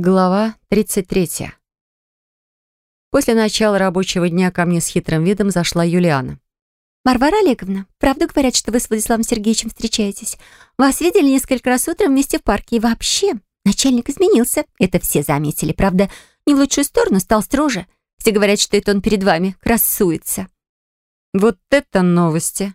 Глава 33. После начала рабочего дня ко мне с хитрым видом зашла Юлиана. «Варвара Олеговна, правду говорят, что вы с Владиславом Сергеевичем встречаетесь? Вас видели несколько раз утром вместе в парке. И вообще, начальник изменился. Это все заметили. Правда, не в лучшую сторону, стал строже. Все говорят, что это он перед вами красуется». «Вот это новости!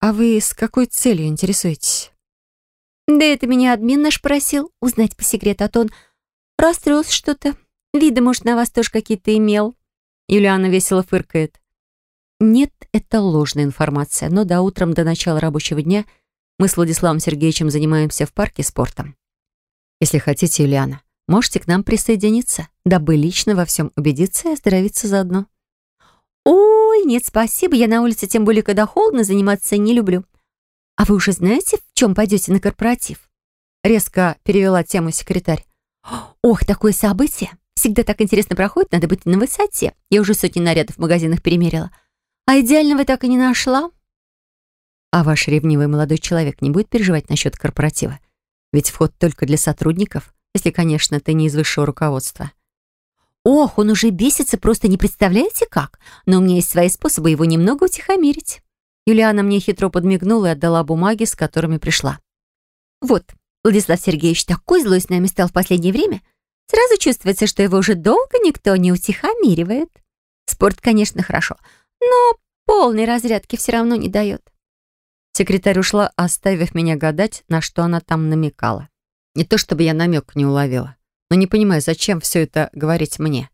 А вы с какой целью интересуетесь?» «Да это меня админ наш просил узнать по секрету, а то он Расстроился что-то. Виды, может, на вас тоже какие-то имел. Юлиана весело фыркает. Нет, это ложная информация, но до утром, до начала рабочего дня мы с Владиславом Сергеевичем занимаемся в парке спортом. Если хотите, Юлиана, можете к нам присоединиться, дабы лично во всем убедиться и оздоровиться заодно. Ой, нет, спасибо, я на улице, тем более, когда холодно, заниматься не люблю. А вы уже знаете, в чем пойдете на корпоратив? Резко перевела тему секретарь. Ох, такое событие! Всегда так интересно проходит, надо быть на высоте. Я уже сотни нарядов в магазинах перемерила. А идеального так и не нашла. А ваш ревнивый молодой человек не будет переживать насчет корпоратива? Ведь вход только для сотрудников, если, конечно, ты не из высшего руководства. Ох, он уже бесится, просто не представляете как. Но у меня есть свои способы его немного утихомирить. Юлиана мне хитро подмигнула и отдала бумаги, с которыми пришла. Вот, Владислав Сергеевич такой злой с нами стал в последнее время. Сразу чувствуется, что его уже долго никто не утихомиривает. Спорт, конечно, хорошо, но полной разрядки все равно не дает. Секретарь ушла, оставив меня гадать, на что она там намекала. Не то чтобы я намек не уловила, но не понимаю, зачем все это говорить мне.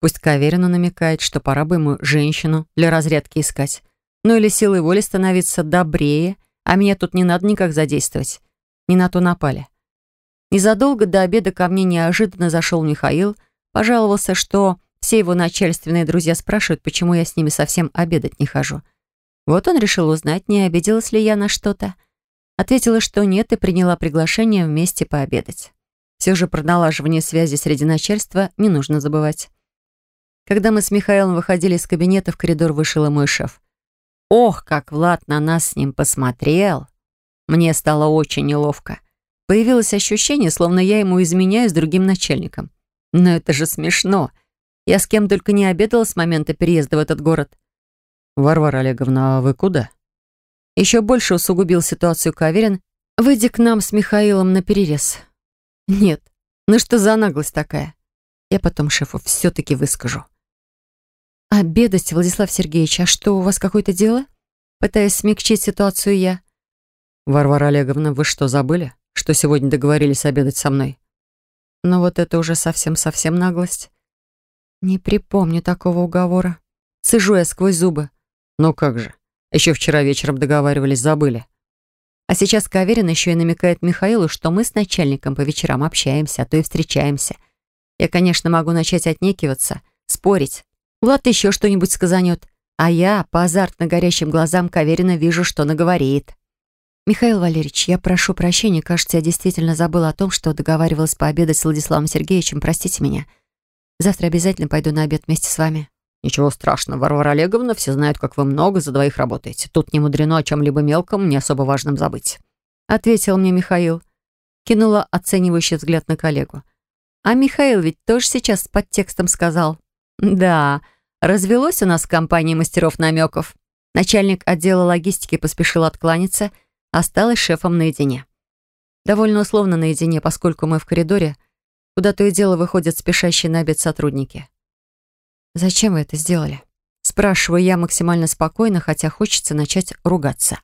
Пусть Каверину намекает, что пора бы ему женщину для разрядки искать. Ну или силой воли становиться добрее, а меня тут не надо никак задействовать не на то напали. Незадолго до обеда ко мне неожиданно зашел Михаил, пожаловался, что все его начальственные друзья спрашивают, почему я с ними совсем обедать не хожу. Вот он решил узнать, не обиделась ли я на что-то. Ответила, что нет, и приняла приглашение вместе пообедать. Все же про налаживание связи среди начальства не нужно забывать. Когда мы с Михаилом выходили из кабинета, в коридор вышел и мой шеф. Ох, как Влад на нас с ним посмотрел! Мне стало очень неловко. Появилось ощущение, словно я ему изменяю с другим начальником. Но это же смешно. Я с кем только не обедала с момента переезда в этот город. «Варвара Олеговна, а вы куда?» Еще больше усугубил ситуацию Каверин, выйдя к нам с Михаилом на перерез. «Нет, ну что за наглость такая? Я потом шефу все-таки выскажу». «Обедать, Владислав Сергеевич, а что, у вас какое-то дело?» Пытаясь смягчить ситуацию я. «Варвара Олеговна, вы что, забыли, что сегодня договорились обедать со мной?» Но вот это уже совсем-совсем наглость. Не припомню такого уговора. Сижу я сквозь зубы. Ну как же, еще вчера вечером договаривались, забыли. А сейчас Каверин еще и намекает Михаилу, что мы с начальником по вечерам общаемся, а то и встречаемся. Я, конечно, могу начать отнекиваться, спорить. Влад еще что-нибудь сказанет, а я по азартно горящим глазам Каверина вижу, что наговорит. «Михаил Валерьевич, я прошу прощения. Кажется, я действительно забыла о том, что договаривалась пообедать с Владиславом Сергеевичем. Простите меня. Завтра обязательно пойду на обед вместе с вами». «Ничего страшного, Варвара Олеговна. Все знают, как вы много за двоих работаете. Тут не мудрено о чем-либо мелком, не особо важном забыть». Ответил мне Михаил. Кинула оценивающий взгляд на коллегу. А Михаил ведь тоже сейчас с подтекстом сказал. «Да, развелось у нас в компании мастеров намеков». Начальник отдела логистики поспешил откланяться – осталась шефом наедине. Довольно условно наедине, поскольку мы в коридоре, куда то и дело выходят спешащие на обед сотрудники. «Зачем вы это сделали?» Спрашиваю я максимально спокойно, хотя хочется начать ругаться.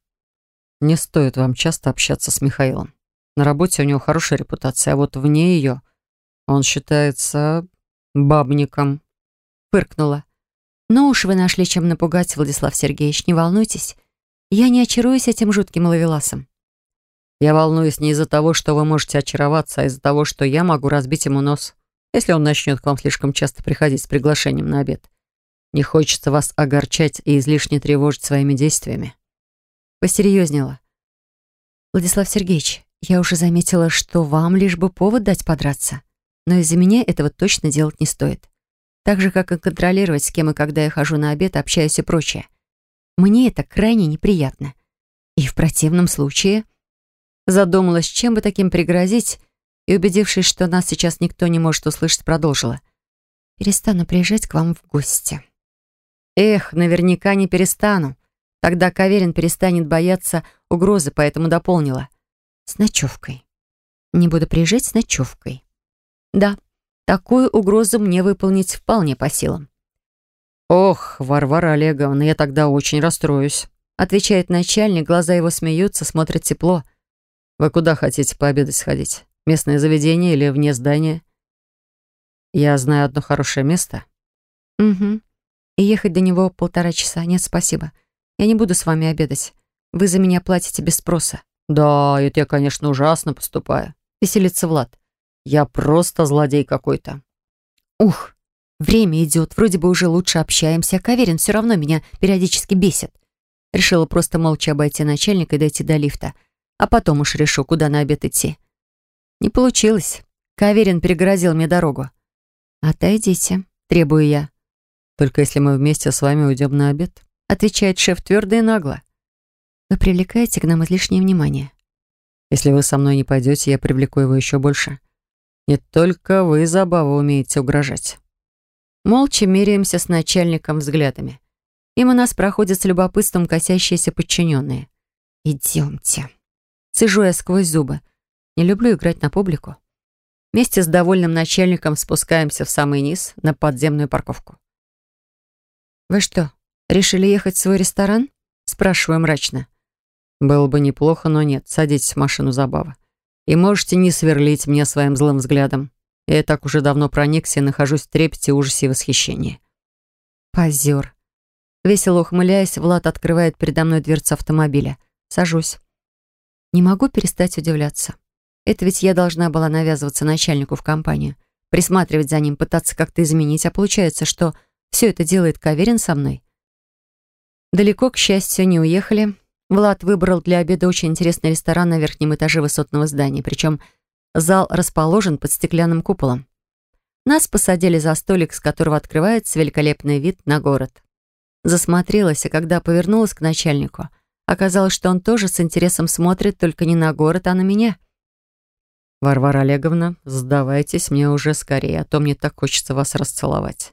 «Не стоит вам часто общаться с Михаилом. На работе у него хорошая репутация, а вот вне ее он считается бабником». Фыркнула. «Ну уж вы нашли чем напугать, Владислав Сергеевич, не волнуйтесь. Я не очаруюсь этим жутким ловеласом. Я волнуюсь не из-за того, что вы можете очароваться, а из-за того, что я могу разбить ему нос, если он начнет к вам слишком часто приходить с приглашением на обед. Не хочется вас огорчать и излишне тревожить своими действиями. Посерьезнела. Владислав Сергеевич, я уже заметила, что вам лишь бы повод дать подраться. Но из-за меня этого точно делать не стоит. Так же, как и контролировать, с кем и когда я хожу на обед, общаюсь и прочее. Мне это крайне неприятно. И в противном случае... Задумалась, чем бы таким пригрозить, и, убедившись, что нас сейчас никто не может услышать, продолжила. «Перестану приезжать к вам в гости». «Эх, наверняка не перестану. Тогда Каверин перестанет бояться угрозы, поэтому дополнила. С ночевкой. Не буду приезжать с ночевкой. Да, такую угрозу мне выполнить вполне по силам. «Ох, Варвара Олеговна, я тогда очень расстроюсь», отвечает начальник, глаза его смеются, смотрят тепло. «Вы куда хотите пообедать сходить? Местное заведение или вне здания?» «Я знаю одно хорошее место». «Угу. И ехать до него полтора часа. Нет, спасибо. Я не буду с вами обедать. Вы за меня платите без спроса». «Да, это я, конечно, ужасно поступаю», — веселится Влад. «Я просто злодей какой-то». «Ух, время идет. Вроде бы уже лучше общаемся, а Каверин все равно меня периодически бесит». Решила просто молча обойти начальника и дойти до лифта. А потом уж решу, куда на обед идти. Не получилось. Каверин перегородил мне дорогу. «Отойдите», — требую я. «Только если мы вместе с вами уйдем на обед», — отвечает шеф твердо и нагло. Вы привлекаете к нам излишнее внимание. Если вы со мной не пойдете, я привлеку его еще больше. Не только вы, Забава, умеете угрожать. Молча меряемся с начальником взглядами. Мимо нас проходят с любопытством косящиеся подчиненные. «Идемте». Сижу я сквозь зубы. Не люблю играть на публику. Вместе с довольным начальником спускаемся в самый низ, на подземную парковку. «Вы что, решили ехать в свой ресторан?» Спрашиваю мрачно. Было бы неплохо, но нет. Садитесь в машину забава. И можете не сверлить меня своим злым взглядом. Я и так уже давно проникся и нахожусь в трепете, ужасе и восхищении. Позер. Весело ухмыляясь, Влад открывает передо мной дверцу автомобиля. Сажусь. Не могу перестать удивляться. Это ведь я должна была навязываться начальнику в компанию, присматривать за ним, пытаться как-то изменить, а получается, что все это делает Каверин со мной. Далеко, к счастью, не уехали. Влад выбрал для обеда очень интересный ресторан на верхнем этаже высотного здания, причем зал расположен под стеклянным куполом. Нас посадили за столик, с которого открывается великолепный вид на город. Засмотрелась, и когда повернулась к начальнику, оказалось, что он тоже с интересом смотрит только не на город, а на меня. «Варвара Олеговна, сдавайтесь мне уже скорее, а то мне так хочется вас расцеловать»,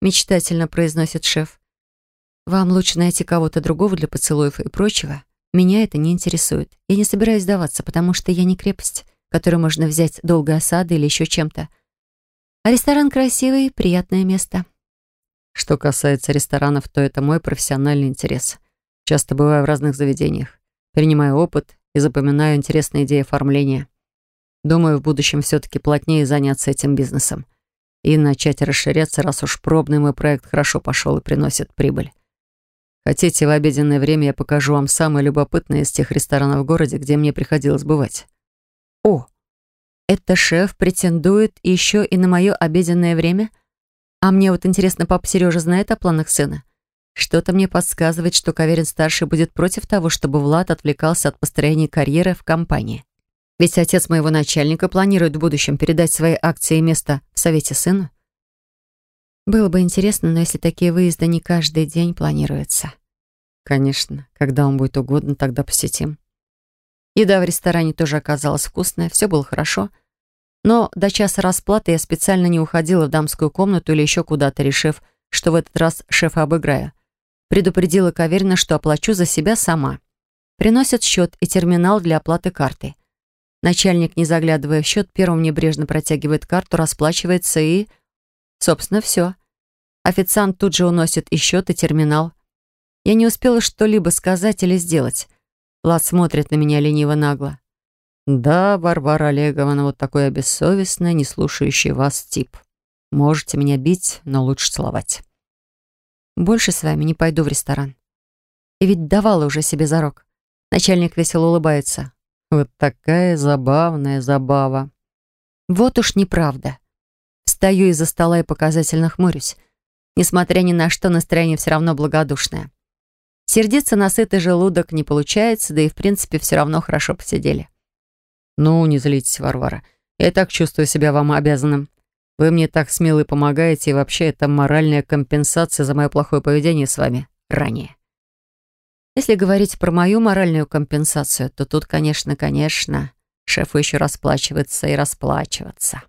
мечтательно произносит шеф. Вам лучше найти кого-то другого для поцелуев и прочего. Меня это не интересует. Я не собираюсь сдаваться, потому что я не крепость, которую можно взять долгой осадой или еще чем-то. А ресторан красивый, приятное место. Что касается ресторанов, то это мой профессиональный интерес. Часто бываю в разных заведениях. Принимаю опыт и запоминаю интересные идеи оформления. Думаю, в будущем все-таки плотнее заняться этим бизнесом и начать расширяться, раз уж пробный мой проект хорошо пошел и приносит прибыль. Хотите, в обеденное время я покажу вам самое любопытное из тех ресторанов в городе, где мне приходилось бывать. О, это шеф претендует еще и на мое обеденное время? А мне вот интересно, папа Сережа знает о планах сына? Что-то мне подсказывает, что Каверин-старший будет против того, чтобы Влад отвлекался от построения карьеры в компании. Ведь отец моего начальника планирует в будущем передать свои акции и место в совете сыну. Было бы интересно, но если такие выезды не каждый день планируются. Конечно, когда он будет угодно, тогда посетим. Еда в ресторане тоже оказалась вкусная, все было хорошо. Но до часа расплаты я специально не уходила в дамскую комнату или еще куда-то, решив, что в этот раз шефа обыграю. Предупредила Каверина, что оплачу за себя сама. Приносят счет и терминал для оплаты карты. Начальник, не заглядывая в счет, первым небрежно протягивает карту, расплачивается и... Собственно, все. Официант тут же уносит и счет, и терминал. Я не успела что-либо сказать или сделать. Влад смотрит на меня лениво-нагло. «Да, Варвара Олеговна, вот такой я бессовестный, не слушающий вас тип. Можете меня бить, но лучше целовать. Больше с вами не пойду в ресторан. И ведь давала уже себе зарок. Начальник весело улыбается. Вот такая забавная забава. Вот уж неправда. Встаю из-за стола и показательно хмурюсь. Несмотря ни на что, настроение все равно благодушное. Сердиться на сытый желудок не получается, да и в принципе все равно хорошо посидели. «Ну, не злитесь, Варвара. Я так чувствую себя вам обязанным. Вы мне так смело помогаете, и вообще это моральная компенсация за мое плохое поведение с вами ранее». Если говорить про мою моральную компенсацию, то тут, конечно, конечно, Шефу еще расплачиваться и расплачиваться.